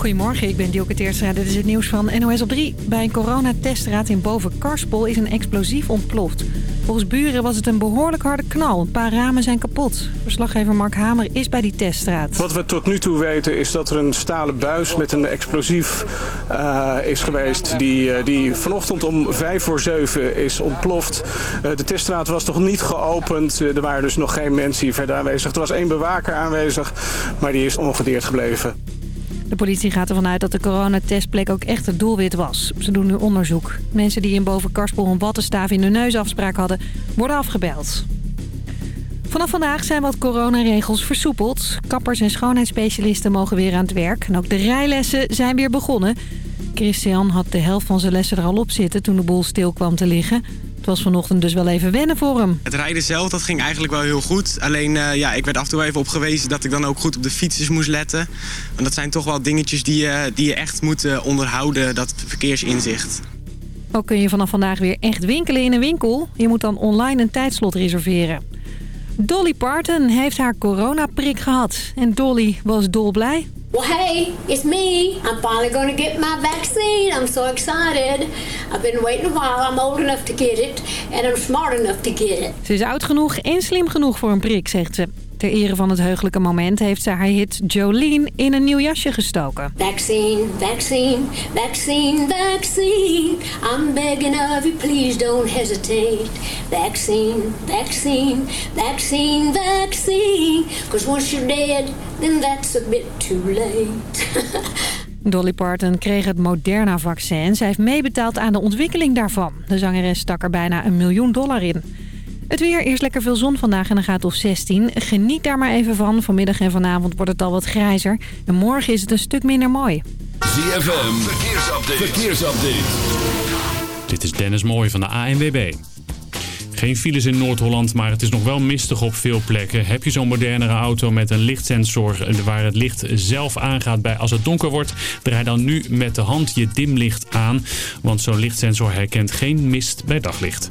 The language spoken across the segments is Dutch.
Goedemorgen, ik ben Dielke Teerstra. Dit is het nieuws van NOS op 3. Bij een coronatestraad in Boven-Karspel is een explosief ontploft. Volgens buren was het een behoorlijk harde knal. Een paar ramen zijn kapot. Verslaggever Mark Hamer is bij die teststraat. Wat we tot nu toe weten is dat er een stalen buis met een explosief uh, is geweest. Die, uh, die vanochtend om vijf voor zeven is ontploft. Uh, de teststraat was nog niet geopend. er waren dus nog geen mensen hier verder aanwezig. Er was één bewaker aanwezig, maar die is ongedeerd gebleven. De politie gaat ervan uit dat de coronatestplek ook echt het doelwit was. Ze doen nu onderzoek. Mensen die in Boven-Karspel een wattenstaaf in de neusafspraak hadden, worden afgebeld. Vanaf vandaag zijn wat coronaregels versoepeld. Kappers en schoonheidsspecialisten mogen weer aan het werk. En ook de rijlessen zijn weer begonnen. Christian had de helft van zijn lessen er al op zitten toen de boel stil kwam te liggen. Het was vanochtend dus wel even wennen voor hem. Het rijden zelf, dat ging eigenlijk wel heel goed. Alleen, uh, ja, ik werd af en toe even op gewezen dat ik dan ook goed op de fietsers moest letten. Want dat zijn toch wel dingetjes die, uh, die je echt moet uh, onderhouden, dat verkeersinzicht. Ook kun je vanaf vandaag weer echt winkelen in een winkel. Je moet dan online een tijdslot reserveren. Dolly Parton heeft haar coronaprik gehad. En Dolly was dolblij. Well, hey, it's me. I'm finally going to get my vaccine. I'm so excited. I've been waiting a while. I'm old enough to get it. And I'm smart enough to get it. Ze is oud genoeg en slim genoeg voor een prik, zegt ze. Ter ere van het heugelijke moment heeft ze haar hit Jolene in een nieuw jasje gestoken. Vaccine, vaccine, vaccine, vaccine. I'm begging of you, please don't hesitate. Vaccine, vaccine, vaccine, vaccine. Cause once you're dead, then that's a bit too late. Dolly Parton kreeg het Moderna-vaccin. Zij heeft meebetaald aan de ontwikkeling daarvan. De zangeres stak er bijna een miljoen dollar in. Het weer, eerst lekker veel zon vandaag en dan gaat of 16. Geniet daar maar even van. Vanmiddag en vanavond wordt het al wat grijzer. En morgen is het een stuk minder mooi. ZFM, verkeersupdate. verkeersupdate. Dit is Dennis Mooij van de ANWB. Geen files in Noord-Holland, maar het is nog wel mistig op veel plekken. Heb je zo'n modernere auto met een lichtsensor waar het licht zelf aangaat bij als het donker wordt? Draai dan nu met de hand je dimlicht aan, want zo'n lichtsensor herkent geen mist bij daglicht.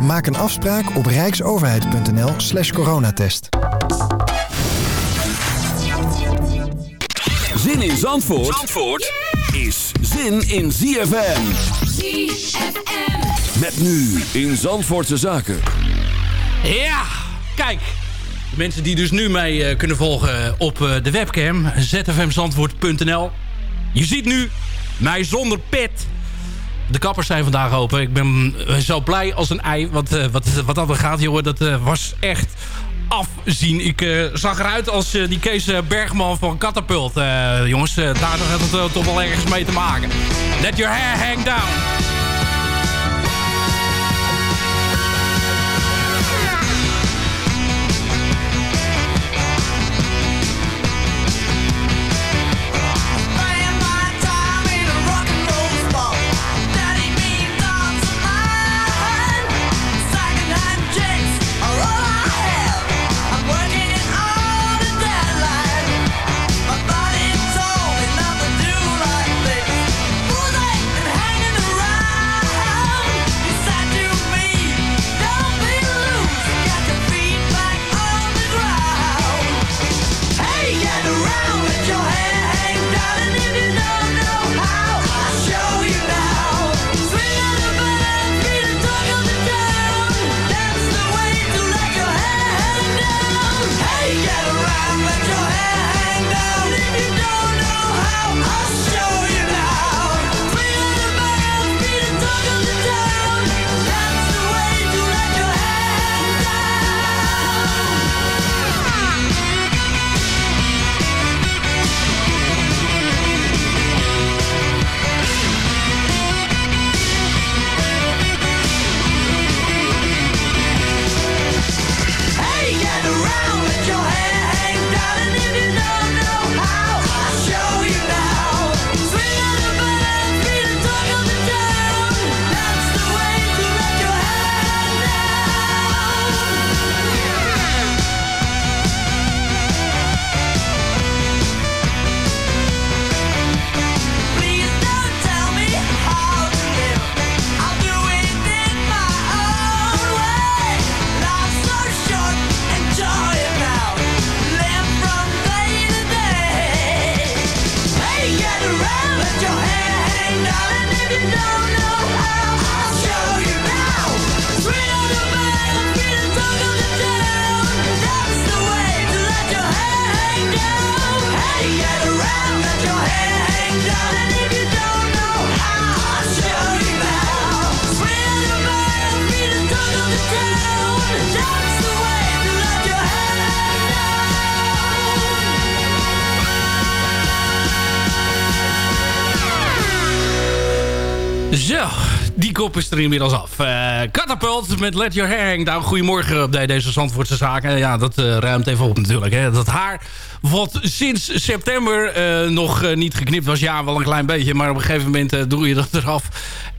Maak een afspraak op rijksoverheid.nl slash coronatest. Zin in Zandvoort, Zandvoort is zin in ZFM. ZFM. Met nu in Zandvoortse Zaken. Ja, kijk. De mensen die dus nu mee uh, kunnen volgen op uh, de webcam. zfmzandvoort.nl Je ziet nu mij zonder pet de kappers zijn vandaag open. Ik ben zo blij als een ei. Wat, uh, wat, wat dat gaat, jongen. Dat uh, was echt afzien. Ik uh, zag eruit als die Kees Bergman van Catapult. jongens, daar had het toch wel ergens mee te maken. Let your hair hang down. Kop is er inmiddels af. Uh, Catapult met Let Your Hair Hang Down. Goedemorgen op deze Zandvoortse zaken. Ja, dat uh, ruimt even op natuurlijk. Hè. Dat haar wat sinds september uh, nog niet geknipt was. Ja, wel een klein beetje. Maar op een gegeven moment doe je dat eraf.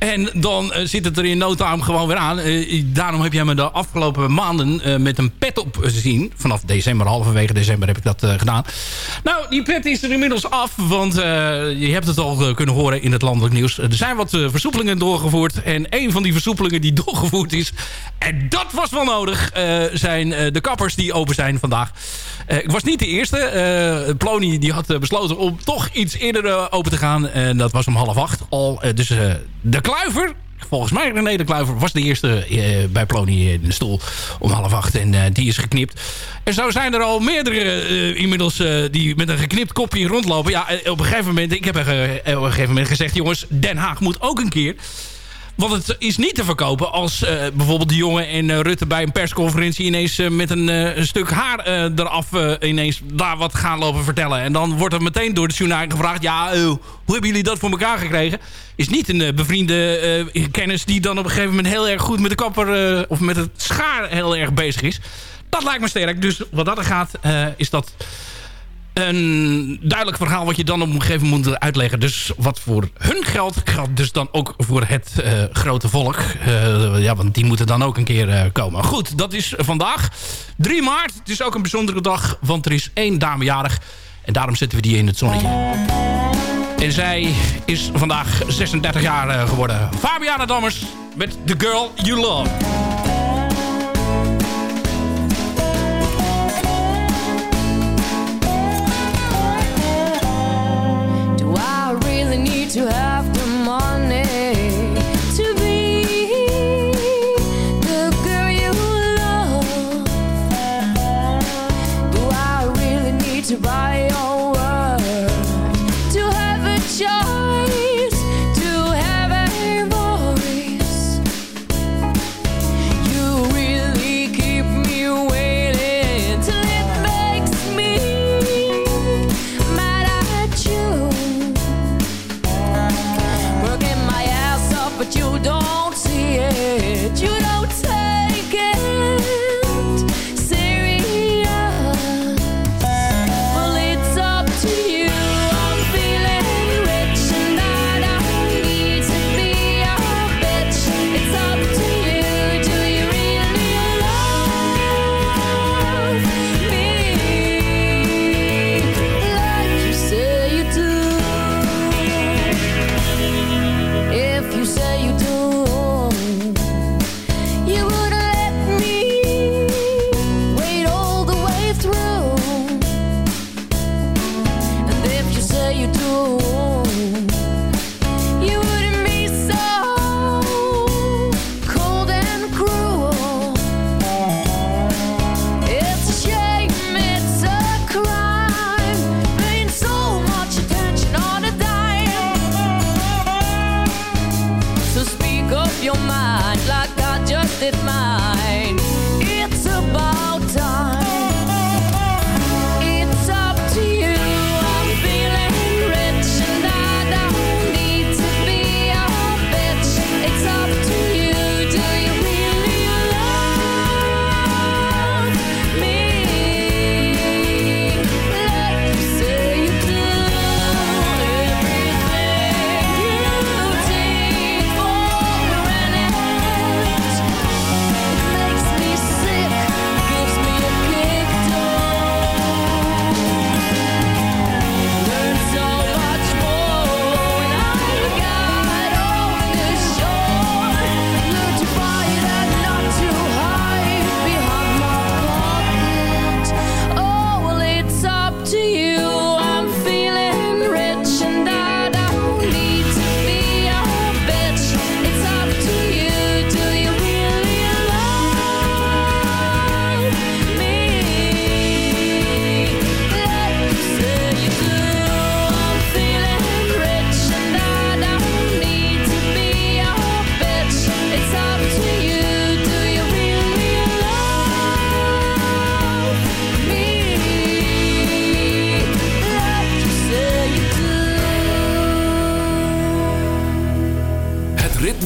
En dan zit het er in no time gewoon weer aan. daarom heb jij me de afgelopen maanden met een pet op zien. Vanaf december, halverwege december heb ik dat gedaan. Nou, die pet is er inmiddels af. Want je hebt het al kunnen horen in het landelijk nieuws. Er zijn wat versoepelingen doorgevoerd. En een van die versoepelingen die doorgevoerd is... en dat was wel nodig... Zijn de kappers die open zijn vandaag. Ik was niet de eerste. Plony die had besloten om toch iets eerder open te gaan. En dat was om half acht al. dus de kluiver volgens mij René de Kluiver was de eerste uh, bij Plony in de stoel om half acht. En uh, die is geknipt. En zo zijn er al meerdere inmiddels die met een geknipt kopje rondlopen. Ja, op een gegeven moment, ik heb op een gegeven moment gezegd... jongens, Den Haag moet ook een keer want het is niet te verkopen als uh, bijvoorbeeld de jongen en uh, Rutte bij een persconferentie ineens uh, met een, een, stuk haar eraf ineens daar wat gaan lopen vertellen. En dan wordt er meteen door de journaal gevraagd, ja, hoe hebben jullie dat voor elkaar gekregen? Is niet een bevriende kennis die dan op een gegeven moment heel erg goed met de kapper of met het schaar heel erg bezig is. Dat lijkt me sterk. Dus wat dat er gaat, is dat een duidelijk verhaal wat je dan op een gegeven moment moet uitleggen. Dus wat voor hun geld geldt dus dan ook voor het uh, grote volk. Uh, ja, want die moeten dan ook een keer uh, komen. Goed, dat is vandaag 3 maart. Het is ook een bijzondere dag, want er is één dame jarig. En daarom zetten we die in het zonnetje. En zij is vandaag 36 jaar geworden. Fabiana Dammers met The Girl You Love. To have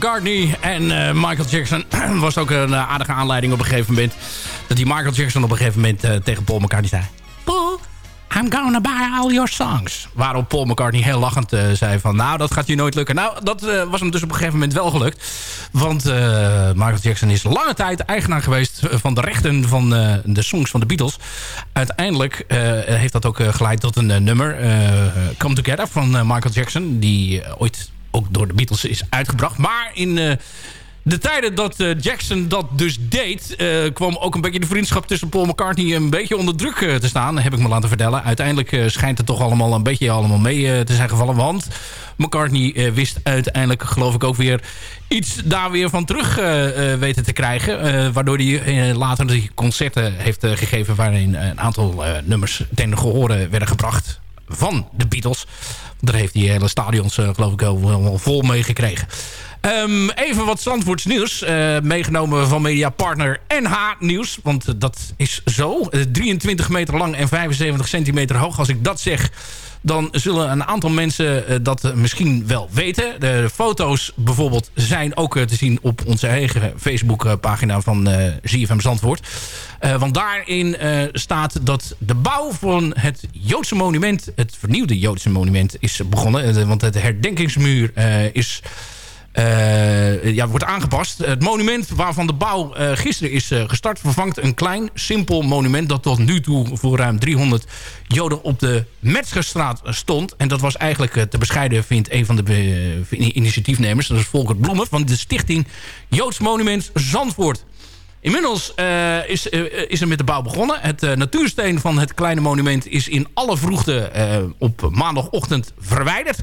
McCartney en eh, Michael Jackson was ook een eh, aardige aanleiding op een gegeven moment. Dat die Michael Jackson op een gegeven moment eh, tegen Paul McCartney zei... Paul, I'm gonna buy all your songs. Waarop Paul McCartney heel lachend zei van... nou, dat gaat je nooit lukken. Nou, dat was hem dus op een gegeven moment wel gelukt. Want Michael Jackson is lange tijd eigenaar geweest... van de rechten van de songs van de Beatles. Uiteindelijk heeft dat ook geleid tot een nummer... Come Together van Michael Jackson... die ooit ook door de Beatles is uitgebracht. Maar in... eh, de tijden dat eh, Jackson dat dus deed... eh, kwam ook een beetje de vriendschap tussen Paul McCartney... een beetje onder druk te staan, heb ik me laten vertellen. Uiteindelijk schijnt het toch allemaal een beetje allemaal mee te zijn gevallen. Want McCartney wist uiteindelijk, geloof ik ook weer... iets daar weer van terug weten te krijgen. waardoor hij later die concerten heeft gegeven... waarin een aantal nummers ten gehore werden gebracht van de Beatles. Daar heeft hij hele stadions, eh, geloof ik, wel, vol mee gekregen. Ehm, even wat Zandvoorts nieuws. eh, meegenomen van mediapartner NH Nieuws. Want eh, dat is zo. Eh, 23 meter lang en 75 centimeter hoog. Als ik dat zeg, dan zullen een aantal mensen eh, dat misschien wel weten. De foto's bijvoorbeeld zijn ook eh, te zien op onze eigen Facebookpagina van eh ZFM Zandvoort. Eh, want daarin eh, staat dat de bouw van het Joodse monument... het vernieuwde Joodse monument is begonnen. Eh, want het herdenkingsmuur eh, is... eh, ja, wordt aangepast. Het monument waarvan de bouw eh, gisteren is eh, gestart... vervangt een klein, simpel monument... dat tot nu toe voor ruim 300 Joden op de Metzgerstraat stond. En dat was eigenlijk te bescheiden, vindt een van de initiatiefnemers. Dat is Volker Bloemen van de stichting Joods Monument Zandvoort. Inmiddels is, is er met de bouw begonnen. Het natuursteen van het kleine monument is in alle vroegte op maandagochtend verwijderd.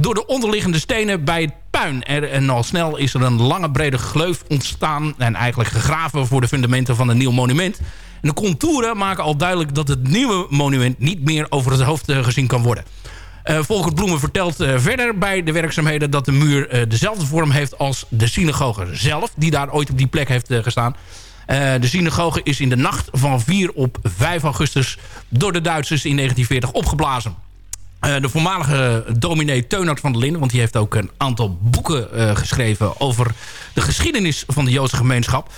Door de onderliggende stenen bij het puin. En al snel is er een lange brede gleuf ontstaan. En eigenlijk gegraven voor de fundamenten van een nieuw monument. En de contouren maken al duidelijk dat het nieuwe monument niet meer over het hoofd eh, gezien kan worden. Uh, Volkert Bloemen vertelt uh, verder bij de werkzaamheden... dat de muur dezelfde vorm heeft als de synagoge zelf... die daar ooit op die plek heeft gestaan. de synagoge is in de nacht van 4 op 5 augustus... door de Duitsers in 1940 opgeblazen. De voormalige dominee Teunert van der Linden... want die heeft ook een aantal boeken geschreven... over de geschiedenis van de Joodse gemeenschap...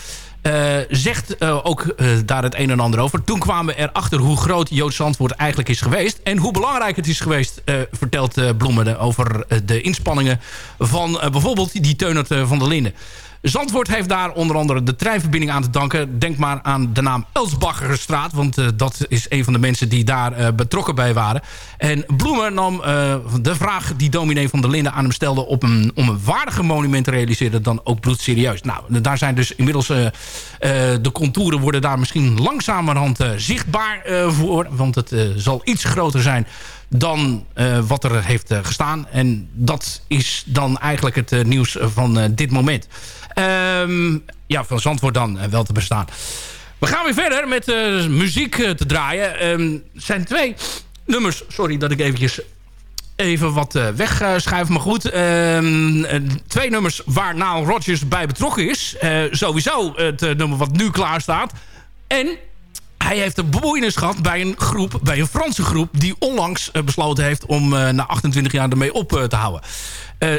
Uh, zegt ook daar het een en ander over. Toen kwamen we erachter hoe groot Joods Zandvoort eigenlijk is geweest. En hoe belangrijk het is geweest, vertelt Bloemen over de inspanningen van bijvoorbeeld die Teunert van der Linden. Zandvoort heeft daar onder andere de treinverbinding aan te danken. Denk maar aan de naam Elsbacherstraat. Want uh, dat is een van de mensen die daar uh, betrokken bij waren. En Bloemen nam uh, de vraag die dominee van der Linden aan hem stelde... Op een, om een waardiger monument te realiseren dan ook bloedserieus. Nou, daar zijn dus inmiddels... de contouren worden daar misschien langzamerhand zichtbaar voor. Want het zal iets groter zijn dan uh, wat er heeft uh, gestaan. En dat is dan eigenlijk het uh, nieuws van dit moment. Um, ja, van Zandvoort dan wel te bestaan. We gaan weer verder met muziek te draaien. Er zijn twee nummers. Sorry dat ik eventjes even wat wegschuif. Maar goed, um, twee nummers waar Nile Rodgers bij betrokken is. sowieso het nummer wat nu klaar staat. En hij heeft een bemoeienis gehad bij een groep, bij een Franse groep... die onlangs uh, besloten heeft om uh, na 28 jaar ermee op uh, te houden.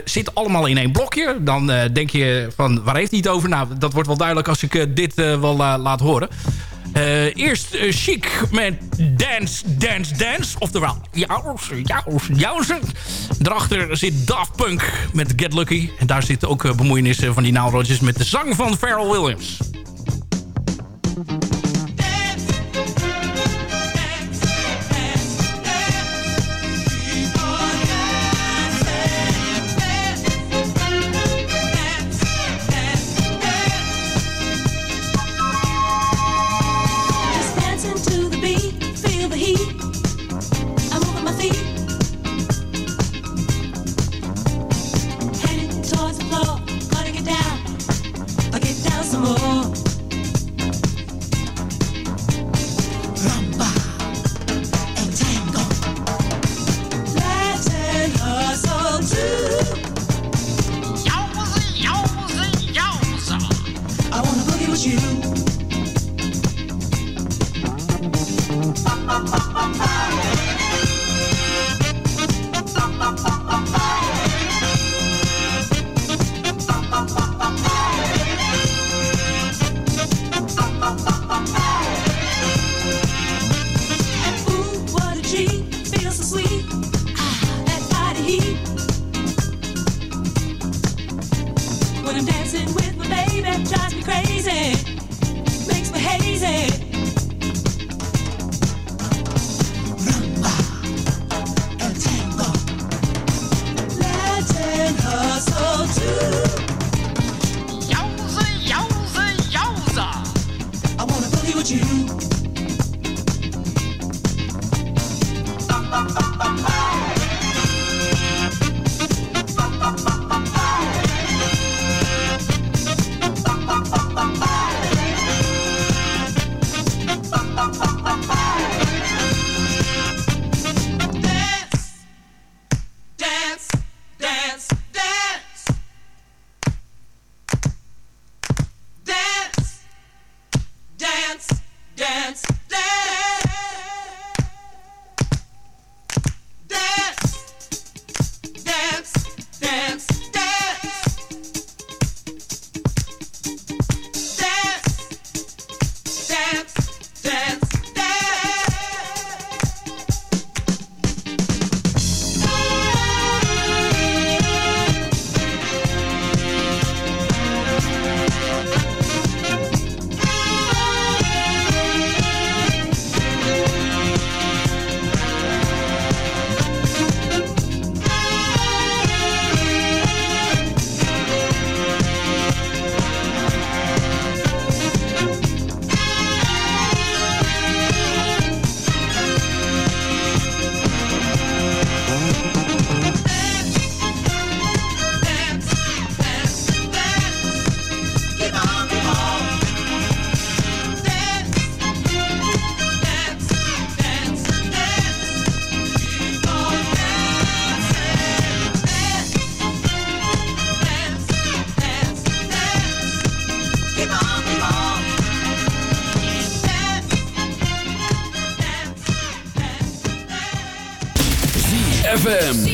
zit allemaal in één blokje. Dan denk je van, waar heeft hij het over? Nou, dat wordt wel duidelijk als ik dit wel laat horen. eerst Chic met Dance, Dance, Dance. Oftewel, jouws, jouws, jouws. Daarachter zit Daft Punk met Get Lucky. En daar zitten ook bemoeienissen van die Nile Rodgers... met de zang van Pharrell Williams. with my baby drives me crazy, makes me hazy. ZFM.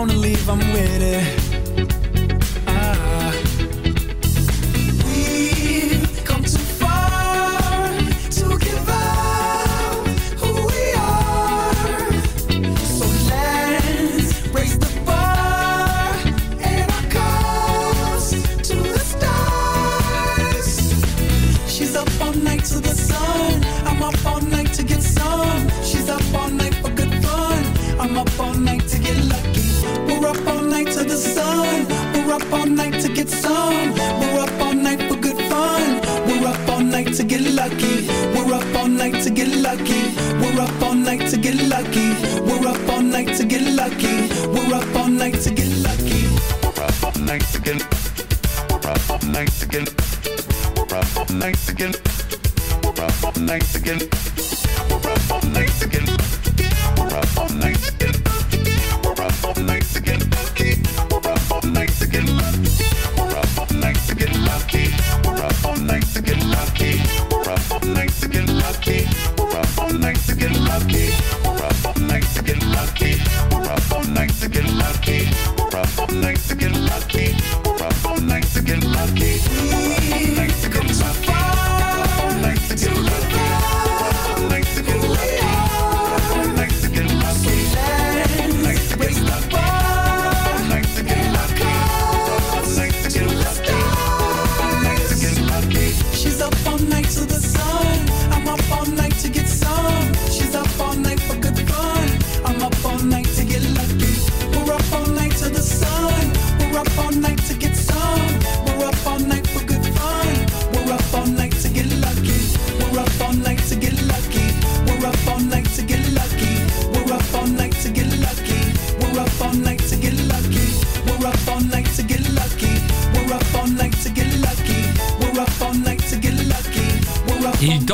Wanna leave, I'm with it. Lucky. We're up all night to get lucky. We're up all night to get lucky. All night to get. All night to get. All night to get. All night to get.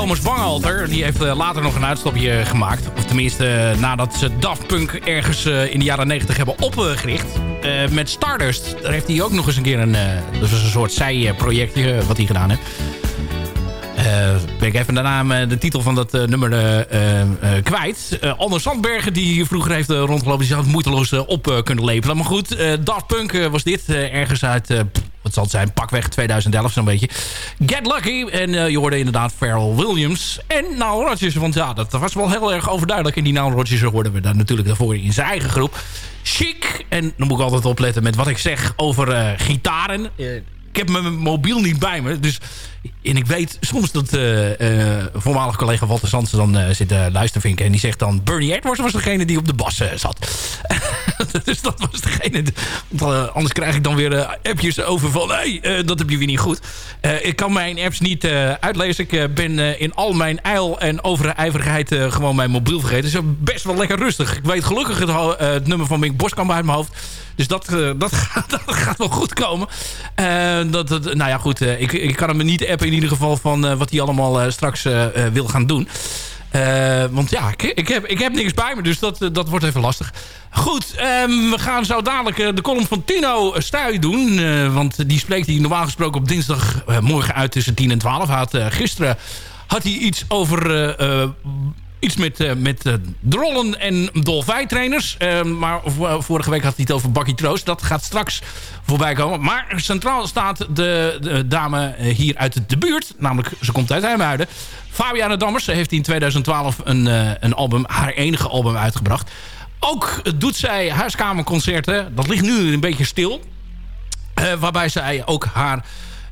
Thomas Bangalter die heeft eh, later nog een uitstapje gemaakt. Of tenminste, eh, nadat ze Daft Punk ergens eh, in de jaren 90 hebben opgericht. Met Stardust. Daar heeft hij ook nog eens een keer een, was een soort zijprojectje wat hij gedaan heeft. Eh, ben ik even de de titel van dat nummer kwijt. Anders Sandbergen, die vroeger heeft rondgelopen... die zou het moeiteloos op kunnen lepelen. Maar goed, Daft Punk was dit. ergens uit, wat zal het zijn, pakweg 2011 zo'n beetje. Get Lucky. En eh, je hoorde inderdaad Pharrell Williams. En Nile Rodgers, want ja, dat was wel heel erg overduidelijk. En die Nile Rodgers hoorden we dan natuurlijk daarvoor in zijn eigen groep. Chic. En dan moet ik altijd opletten met wat ik zeg over eh, gitaren. Ik heb mijn mobiel niet bij me. Dus, en ik weet soms dat eh, eh, voormalig collega Walter Sansen dan uh, zit uh, luistervinken. En die zegt dan... Bernie Edwards was degene die op de bas zat. dus dat was degene... Anders krijg ik dan weer appjes over van... Hey, dat heb je weer niet goed. ik kan mijn apps niet uitlezen. Ik ben in al mijn eil en overijverigheid gewoon mijn mobiel vergeten. Dus best wel lekker rustig. Ik weet gelukkig het, het nummer van Mink Boskamp uit mijn hoofd. Dus dat, dat, gaat, dat gaat wel goed komen. Dat, dat, nou ja, goed. Ik, ik kan hem niet appen in ieder geval van wat hij allemaal eh, straks eh, eh, wil gaan doen. Eh, want ja, ik, ik, heb, ik heb niks bij me, dus dat, eh, dat wordt even lastig. Goed, ehm, we gaan zo dadelijk eh, de column van Tino Stuy doen. eh, want die spreekt hij normaal gesproken op dinsdag eh, morgen uit tussen 10 en 12. Hij had, eh, gisteren had hij iets over... Iets met, eh, met eh, drollen en dolfijntrainers. Eh, maar vorige week had hij het over Bakkie Troost. Dat gaat straks voorbij komen. Maar centraal staat de, de dame eh, hier uit de buurt. Namelijk, ze komt uit Heimhuiden. Fabiana Dammers. Ze heeft in 2012 een, een album, haar enige album uitgebracht. Ook doet zij huiskamerconcerten. Dat ligt nu een beetje stil. Waarbij zij ook haar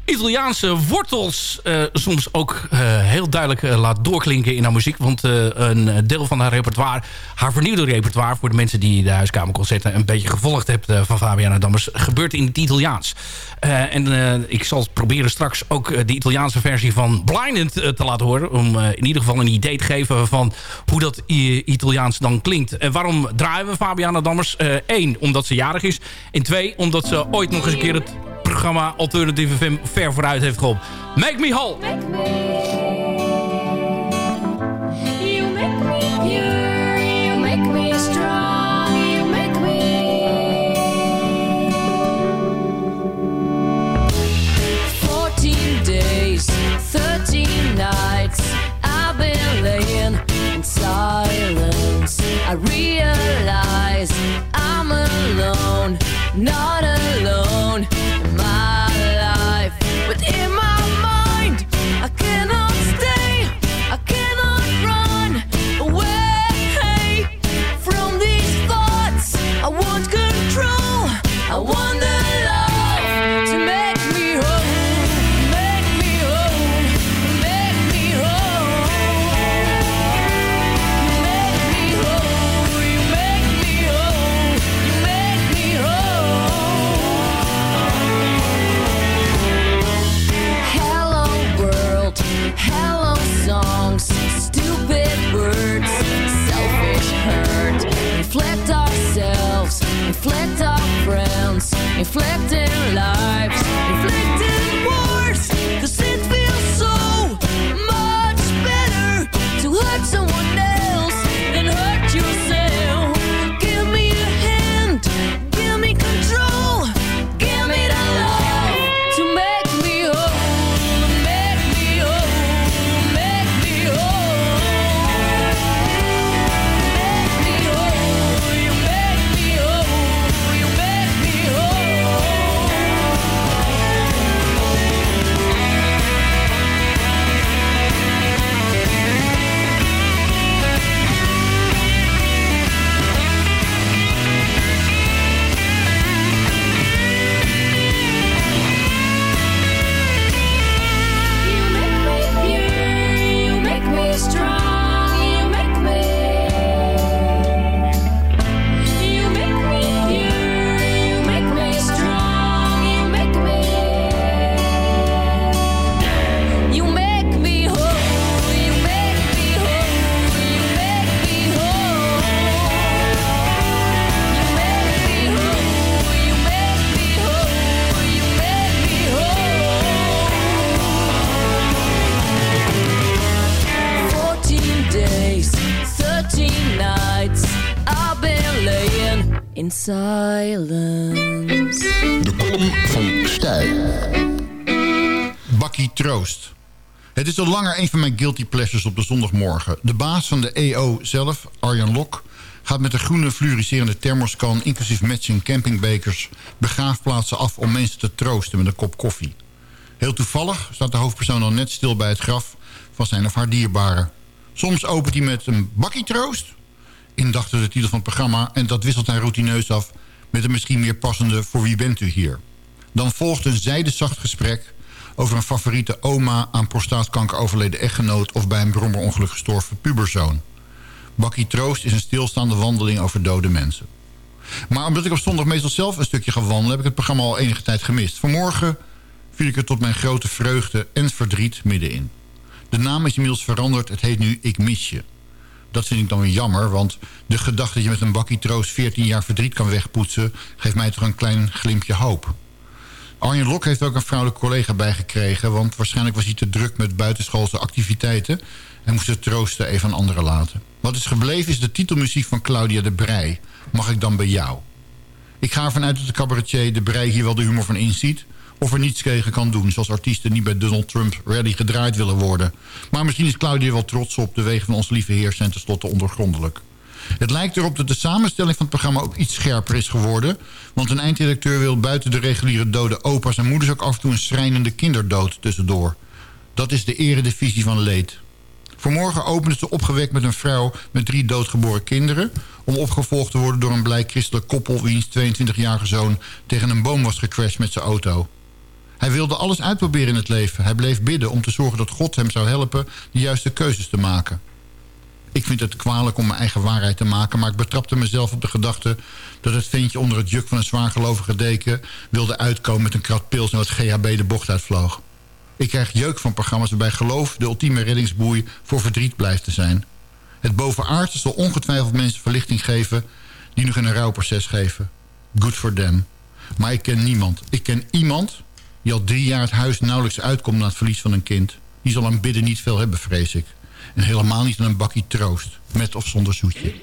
Italiaanse wortels eh, soms ook eh, heel duidelijk eh, laat doorklinken in haar muziek. Want een deel van haar repertoire, haar vernieuwde repertoire... voor de mensen die de huiskamerconcerten een beetje gevolgd hebben van Fabiana Dammers... gebeurt in het Italiaans. En ik zal proberen straks ook de Italiaanse versie van Blinded te laten horen. Om in ieder geval een idee te geven van hoe dat Italiaans dan klinkt. En waarom draaien we Fabiana Dammers? Eén, omdat ze jarig is. En twee, omdat ze ooit nog eens een keer het programma Alternative FM ver vooruit heeft geholpen. Make me whole. You make me pure, you make me strong, you make me. Fourteen days, thirteen nights, realize I'm alone, not langer een van mijn guilty pleasures op de zondagmorgen. De baas van de EO zelf, Arjan Lok... gaat met de groene fluoriserende thermoskan... inclusief matching campingbekers... begraafplaatsen af om mensen te troosten met een kop koffie. Heel toevallig staat de hoofdpersoon al net stil bij het graf... van zijn of haar dierbare. Soms opent hij met een bakkie troost... indachte de titel van het programma... en dat wisselt hij routineus af... met een misschien meer passende voor wie bent u hier. Dan volgt een zijdezacht gesprek over een favoriete oma... aan prostaatkanker overleden echtgenoot... of bij een brommerongeluk gestorven puberzoon. Bakkie Troost is een stilstaande wandeling over dode mensen. Maar omdat ik op zondag meestal zelf een stukje ga wandelen... heb ik het programma al enige tijd gemist. Vanmorgen viel ik er tot mijn grote vreugde en verdriet middenin. De naam is inmiddels veranderd. Het heet nu Ik Mis Je. Dat vind ik dan weer jammer, want de gedachte dat je met een bakkie troost 14 jaar verdriet kan wegpoetsen... geeft mij toch een klein glimpje hoop. Arjen Lok heeft ook een vrouwelijke collega bijgekregen... want waarschijnlijk was hij te druk met buitenschoolse activiteiten... en moest het troosten even aan anderen laten. Wat is gebleven is de titelmuziek van Claudia de Brij. Mag ik dan bij jou? Ik ga ervan uit dat de cabaretier de Brij hier wel de humor van inziet... of er niets tegen kan doen, zoals artiesten niet bij Donald Trump ready gedraaid willen worden. Maar misschien is Claudia wel trots op de wegen van onze lieve heer... zijn tenslotte ondergrondelijk. Het lijkt erop dat de samenstelling van het programma ook iets scherper is geworden. Want een eindredacteur wil buiten de reguliere dode opa's en moeders... ook af en toe een schrijnende kinderdood tussendoor. Dat is de eredivisie van leed. Vanmorgen opende ze opgewekt met een vrouw met drie doodgeboren kinderen... om opgevolgd te worden door een blij christelijk koppel... wiens 22-jarige zoon tegen een boom was gecrashed met zijn auto. Hij wilde alles uitproberen in het leven. Hij bleef bidden om te zorgen dat God hem zou helpen... de juiste keuzes te maken. Ik vind het kwalijk om mijn eigen waarheid te maken... maar ik betrapte mezelf op de gedachte... dat het ventje onder het juk van een zwaargelovige deken... wilde uitkomen met een krat pils en GHB de bocht uitvloog. Ik krijg jeuk van programma's waarbij geloof de ultieme reddingsboei... voor verdriet blijft te zijn. Het bovenaardse zal ongetwijfeld mensen verlichting geven... die nog in een rouwproces geven. Good for them. Maar ik ken niemand. Ik ken iemand die al drie jaar het huis nauwelijks uitkomt... na het verlies van een kind. Die zal aan bidden niet veel hebben, vrees ik. En helemaal niet een bakje troost. Met of zonder zoetje.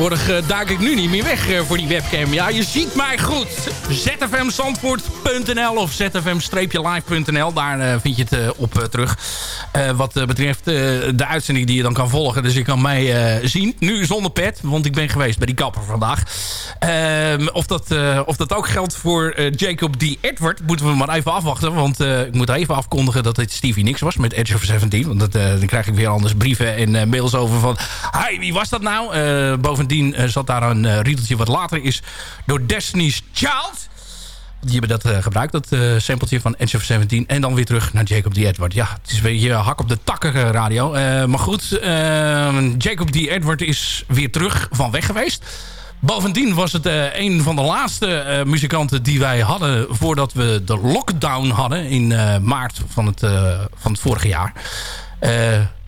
Tegenwoordig uh, duik ik nu niet meer weg uh, voor die webcam. Ja, je ziet mij goed. zfmzandvoort.nl of zfm-live.nl. Daar uh, vind je het op terug. wat betreft de uitzending die je dan kan volgen. Dus je kan mij zien. Nu zonder pet, want ik ben geweest bij die kapper vandaag. Ehm, of, dat, of dat ook geldt voor Jacob D. Edward, moeten we maar even afwachten. Want ik moet even afkondigen dat het Stevie Nicks was met Edge of 17. Want dat, dan krijg ik weer anders brieven en mails over van... Hi, wie was dat nou? bovendien zat daar een uh, riedeltje wat later is door Destiny's Child. Die hebben dat uh, gebruikt, dat uh, sampletje van Edge of 17. En dan weer terug naar Jacob D. Edward. Ja, het is een beetje hak op de takken radio. maar goed, Jacob D. Edward is weer terug van weg geweest. Bovendien was het een van de laatste muzikanten die wij hadden... voordat we de lockdown hadden in maart van het, van het vorige jaar.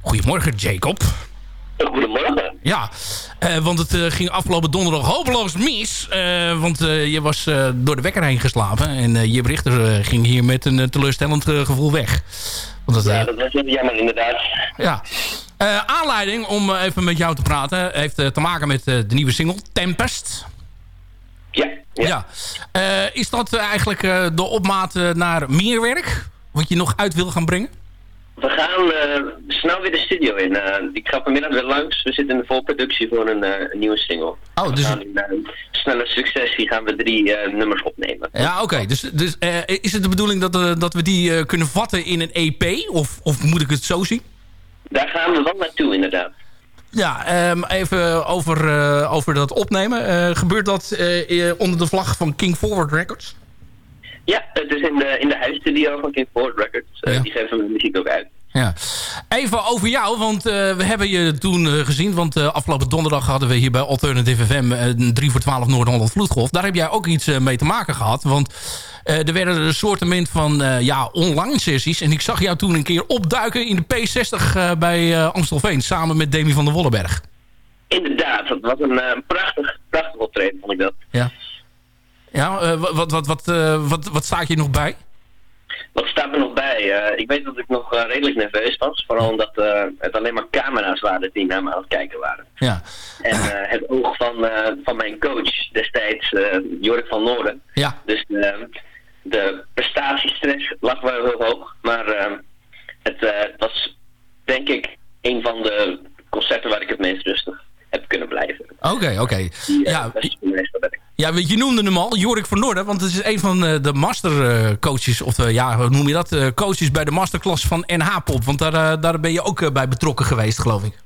goedemorgen, Jacob. Goedemorgen. Ja, uh, want het uh, ging afgelopen donderdag hopeloos mis. Uh, want je was door de wekker heen geslapen. En je berichter ging hier met een teleurstellend gevoel weg. Want dat, ja, dat was jammer inderdaad. Ja. aanleiding om even met jou te praten heeft te maken met de nieuwe single Tempest. Ja. ja. ja. is dat eigenlijk de opmaat naar meer werk? Wat je nog uit wil gaan brengen? We gaan uh, snel weer de studio in. Uh, ik ga vanmiddag weer langs. We zitten in de voorproductie voor een, uh, een nieuwe single. Oh, we dus... gaan in snelle successie gaan we drie nummers opnemen. Ja, oké. Dus, dus is het de bedoeling dat, dat we die kunnen vatten in een EP? Of, of moet ik het zo zien? Daar gaan we wel naartoe, inderdaad. Ja, um, even over, over dat opnemen. gebeurt dat onder de vlag van King Forward Records? Ja, het is in de, in de huisstudio van King Forward Records. Uh, Die geven de muziek ook uit. Ja. Even over jou, want uh, we hebben je toen uh, gezien. Want afgelopen donderdag hadden we hier bij Alternative FM een 3 voor 12 Noord-Holland Vloedgolf. Daar heb jij ook iets mee te maken gehad. Want er werden een soortement van ja, online sessies. En ik zag jou toen een keer opduiken in de P60 bij Amstelveen. Samen met Demi van der Wollenberg. Inderdaad, dat was een prachtig, prachtig optreden vond ik dat. Ja. Ja, uh, wat, wat, wat, uh, wat, wat staat je nog bij? Wat staat er nog bij? Uh, ik weet dat ik nog redelijk nerveus was. Vooral omdat het alleen maar camera's waren die naar me aan het kijken waren. Ja. En het oog van, van mijn coach destijds, Jork van Noorden. Ja. Dus de prestatiestress lag wel heel hoog. Maar het was denk ik een van de concerten waar ik het meest rustig heb kunnen blijven. Oké, oké. Ja, ja, je noemde hem al, Jorik van Noorden. Want het is een van eh, de mastercoaches. Of uh, ja, hoe noem je dat? Uh, coaches bij de masterclass van NH-pop. Want daar, daar ben je ook bij betrokken geweest, geloof ik.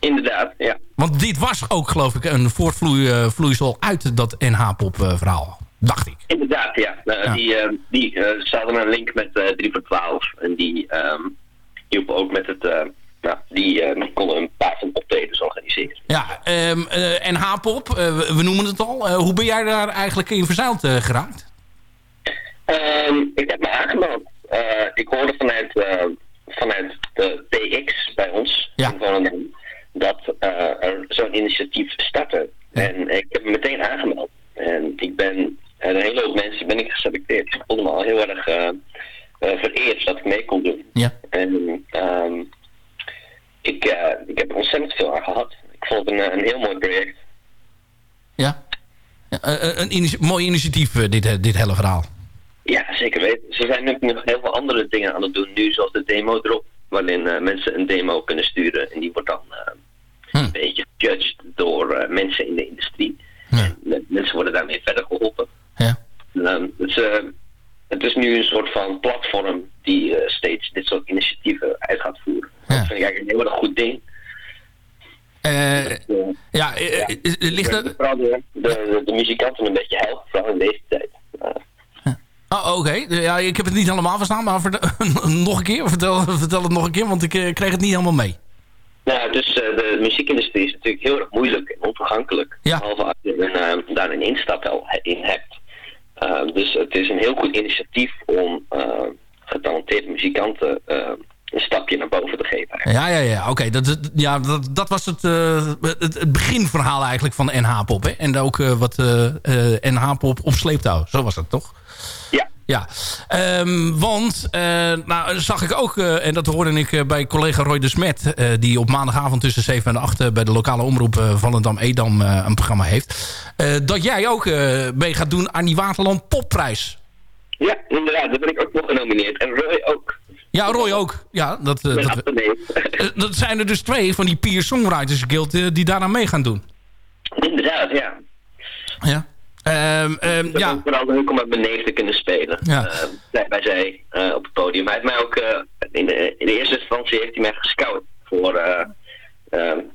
Inderdaad, ja. Want dit was ook, geloof ik, een voortvloeisel uit dat NH-pop verhaal. Dacht ik. Inderdaad, ja. ja. Die, die zaten een link met 3 voor 12. En die um, hielpen ook met het nou, die uh, konden een paar van optredens organiseren. Ja, um, uh, en H-pop, uh, we noemen het al. hoe ben jij daar eigenlijk in verzeild geraakt? Um, ik heb me aangemeld. ik hoorde vanuit, vanuit de DX bij ons ja. in dat er zo'n initiatief startte. Ja. En ik heb me meteen aangemeld. En ik ben, een hele hoop mensen ben ik geselecteerd. Ik vond me al heel erg vereerd dat ik mee kon doen. Ja. En um, ik, uh, ik heb er ontzettend veel aan gehad. Ik vond het een, een heel mooi project. Ja, ja een mooi initiatief, dit, dit hele verhaal. Ja, zeker weten. Ze zijn nu nog heel veel andere dingen aan het doen nu, zoals de demo erop. Waarin mensen een demo kunnen sturen en die wordt dan hm. een beetje judged door mensen in de industrie. Ja. En, mensen worden daarmee verder geholpen. Ja. Is, het is nu een soort van platform die steeds dit soort initiatieven uit gaat voeren. Ja. Dat vind ik eigenlijk een heel erg goed ding. Uh, ja, ja. ligt dat... Vooral de, de, de, muzikanten een beetje helpen, vooral in deze tijd. Oh, oké. Okay. Ja, ik heb het niet helemaal verstaan, maar nog een keer. Vertel, vertel het nog een keer, want ik uh, kreeg het niet helemaal mee. Nou, dus de muziekindustrie is natuurlijk heel erg moeilijk en ontoegankelijk. Ja. Behalve als je een, daar een instap in hebt. Dus het is een heel goed initiatief om getalenteerde muzikanten een stapje naar boven te geven. Ja, ja, ja. Oké, dat, ja, dat, dat was het, het, het, beginverhaal eigenlijk van NH-pop. En ook wat NH-pop op sleeptouw. Zo was dat toch? Ja, Ja, Ehm, want uh, nou zag ik ook, uh, en dat hoorde ik uh, bij collega Roy de Smet... die op maandagavond tussen 7 en 8 bij de lokale omroep Vallendam Edam een programma heeft... dat jij ook mee gaat doen aan die Waterland Popprijs. Ja, inderdaad, daar ben ik ook nog genomineerd. En Roy ook. Ja, Roy ook. Ja, dat, dat, dat, zijn er dus twee van die Peer Songwriters Guild die daaraan mee gaan doen. Inderdaad, ja. Ja. Um, um, het ja. vooral leuk om met mijn neef te kunnen spelen. Ja. Uh, bij zij uh, op het podium. Hij heeft mij ook uh, in, de, in de eerste instantie heeft hij mij gescout voor um,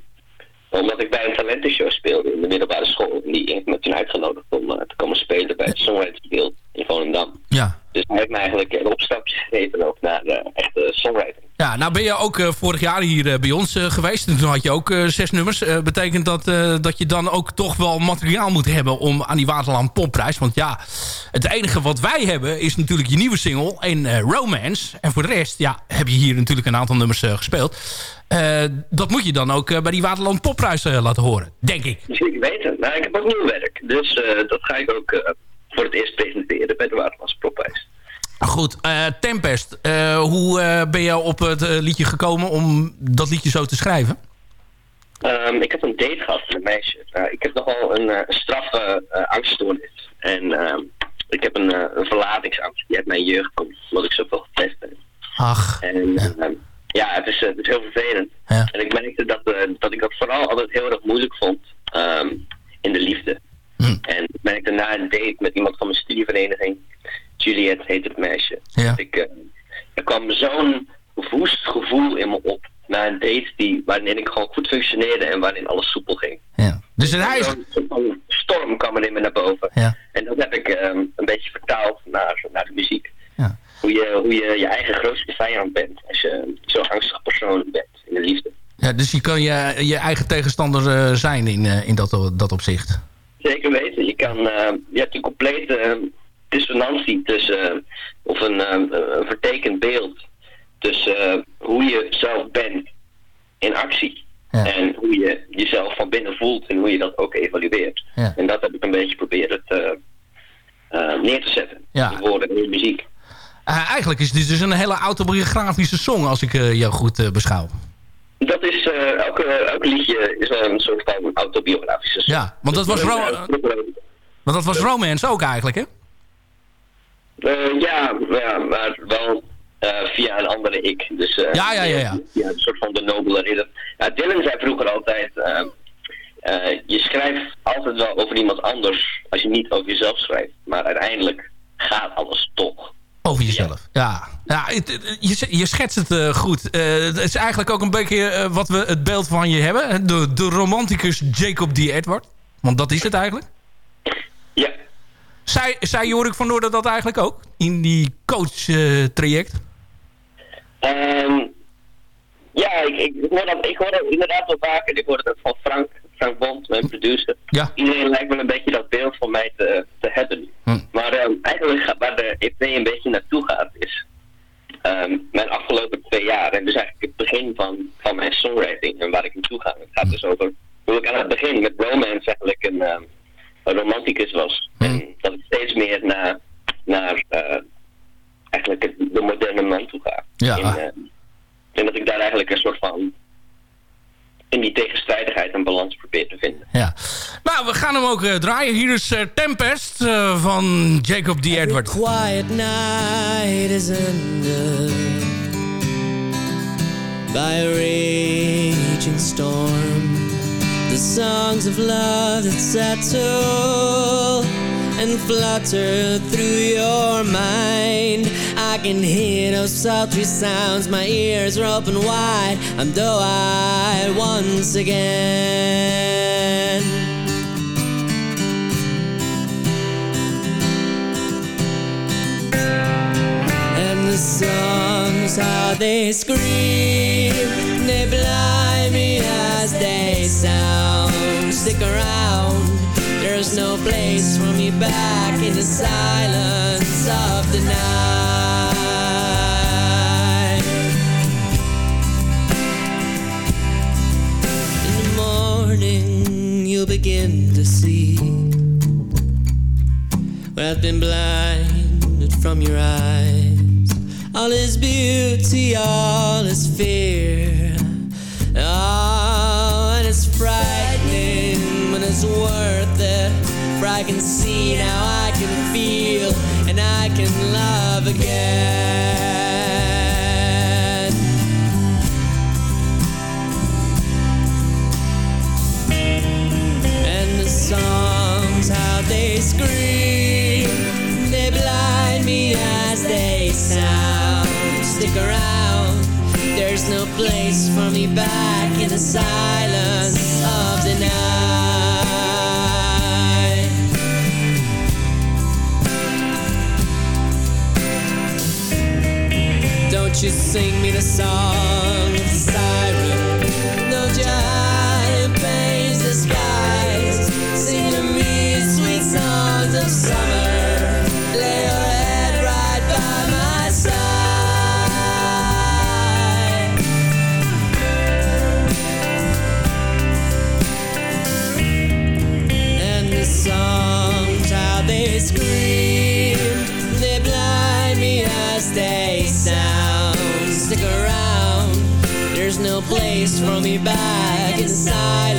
omdat ik bij een talentenshow speelde in de middelbare school. En die heeft me toen uitgenodigd om te komen spelen bij het Songwriters Guild in Volendam. Ja. Dus hij heeft mij eigenlijk een opstapje gegeven ook naar de echte songwriting. Ja, nou ben je ook uh, vorig jaar hier uh, bij ons uh, geweest. En toen had je ook zes nummers. betekent dat dat je dan ook toch wel materiaal moet hebben om aan die Waterland Popprijs. Want ja, het enige wat wij hebben is natuurlijk je nieuwe single en Romance. En voor de rest ja, heb je hier natuurlijk een aantal nummers gespeeld. dat moet je dan ook bij die Waterland Popprijs laten horen, denk ik. Zeker weten. Nou, ik heb ook nieuw werk. Dus dat ga ik ook voor het eerst presenteren bij de Waterlandse Popprijs. Goed, uh, Tempest. Uh, hoe uh, ben je op het liedje gekomen om dat liedje zo te schrijven? Um, ik heb een date gehad met een meisje. ik heb nogal een, straffe angststoornis. En ehm, ik heb een, een verlatingsangst die uit mijn jeugd komt, omdat ik zoveel getest ben. Ach. En ja, um, ja het, is, het is heel vervelend. Ja. En ik merkte dat, dat ik dat vooral altijd heel erg moeilijk vond in de liefde. Hm. En ik merkte na een date met iemand van mijn studievereniging Juliet heet het meisje. Ja. Ik, uh, er kwam zo'n woest gevoel in me op na een date die, waarin ik gewoon goed functioneerde en waarin alles soepel ging. Ja. Dus hij is... Zo'n storm kwam er in me naar boven. Ja. En dat heb ik um, een beetje vertaald naar, naar de muziek. Ja. Hoe, je, hoe je je eigen grootste vijand bent als je zo'n angstig persoon bent in de liefde. Ja, dus je kan je, je eigen tegenstander uh, zijn in, uh, in dat, dat opzicht. Zeker weten. Je, kan, je hebt een complete dissonantie tussen, of een, een vertekend beeld tussen hoe je zelf bent in actie. Ja. En hoe je jezelf van binnen voelt en hoe je dat ook evalueert. Ja. En dat heb ik een beetje proberen te, uh, neer te zetten. Ja. In woorden en in muziek. Uh, eigenlijk is dit dus een hele autobiografische song als ik uh, jou goed beschouw. Dat is, elke, elke liedje is een soort van autobiografische song. Ja, want dat was, ro want dat was romance ook eigenlijk, hè? Uh, ja, ja, maar wel uh, via een andere ik. Dus, uh, ja, ja, ja, ja. ja. een soort van de nobele ridder. Ja, Dylan zei vroeger altijd, je schrijft altijd wel over iemand anders als je niet over jezelf schrijft. Maar uiteindelijk gaat alles toch. Over jezelf, ja. ja. ja je, je schetst het uh, goed. Uh, het is eigenlijk ook een beetje uh, wat we het beeld van je hebben. De, de romanticus Jacob D. Edward. Want dat is het eigenlijk. Ja. Zei, zei Jorik van Noorden dat eigenlijk ook? In die coach-traject? Um, ja, ik, ik, hoor dat, ik hoor dat inderdaad wel vaker. Ik hoor het ook van Frank, Frank Bond, mijn producer. Ja. Iedereen lijkt me een beetje dat beeld van mij te, te hebben. Hm. Maar um, eigenlijk waar de EP een beetje naartoe gaat is... Um, mijn afgelopen twee jaar, en dus eigenlijk het begin van, van mijn songwriting en waar ik naartoe ga. Het gaat dus over hoe ik aan het begin met romance eigenlijk een, een romanticus was. Hm. En dat ik steeds meer naar, naar uh, eigenlijk het, de moderne man toe ga. Ja. Uh, en dat ik daar eigenlijk een soort van in die tegenstrijdigheid een balans probeer te vinden. Ja. Nou, we gaan hem ook uh, draaien. Hier is uh, Tempest uh, van Jacob D. Edward. Every quiet night is ended by a raging storm. The songs of love that settle and flutter through your mind. I can hear those sultry sounds, my ears are open wide. I'm doe-eyed once again. And the songs, how they scream, Stick around. There's no place for me back in the silence of the night. In the morning, you'll begin to see what I've been blinded from your eyes. All is beauty, all is fear. Now, I can feel, and I can love again. And the songs, how they scream, they blind me as they sound. Stick around, there's no place for me back in the silence of the night. You sing me the song night.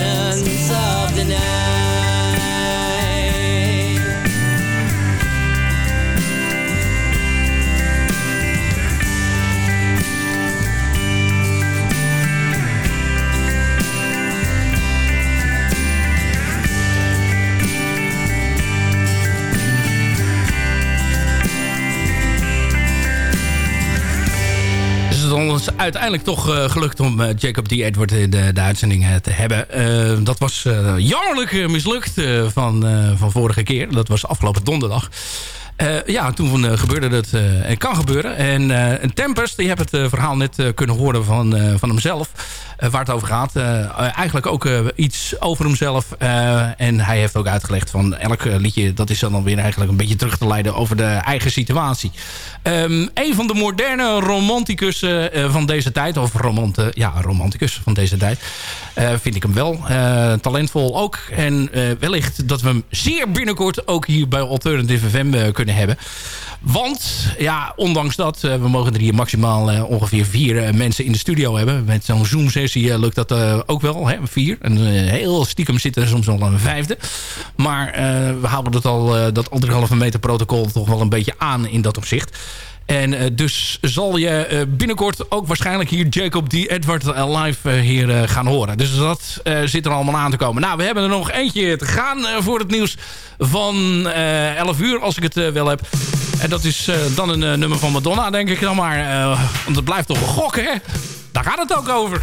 Uiteindelijk toch eh, gelukt om eh, Jacob D. Edward in de, de uitzending eh, te hebben. Eh, dat was eh eh, mislukt eh, van, eh, van vorige keer. Dat was afgelopen donderdag. Eh, ja, toen eh, gebeurde dat eh, en kan gebeuren. En een Tempest, die heb het verhaal net kunnen horen van, van hemzelf. waar het over gaat. Eigenlijk ook iets over hemzelf. En hij heeft ook uitgelegd van elk liedje... dat is dan weer eigenlijk een beetje terug te leiden over de eigen situatie. Ehm, een van de moderne romanticussen van deze tijd... of romant, eh, ja, romanticus van deze tijd... vind ik hem wel. Talentvol ook. En wellicht dat we hem zeer binnenkort... ook hier bij Alternative FM eh, kunnen hebben. Want, ja, ondanks dat... eh, we mogen er hier maximaal eh, ongeveer vier eh, mensen in de studio hebben. Met zo'n Zoom-sessie lukt dat ook wel, hè, vier. En heel stiekem zit er soms wel een vijfde. Maar we houden dat al, dat anderhalve meter protocol toch wel een beetje aan in dat opzicht. En eh, dus zal je eh, binnenkort ook waarschijnlijk hier Jacob D. Edward eh, live hier gaan horen. Dus dat zit er allemaal aan te komen. Nou, we hebben er nog eentje te gaan voor het nieuws van eh 11 uur, als ik het wel heb. En dat is dan een nummer van Madonna, denk ik dan maar. want het blijft toch een gok, hè? Daar gaat het ook over.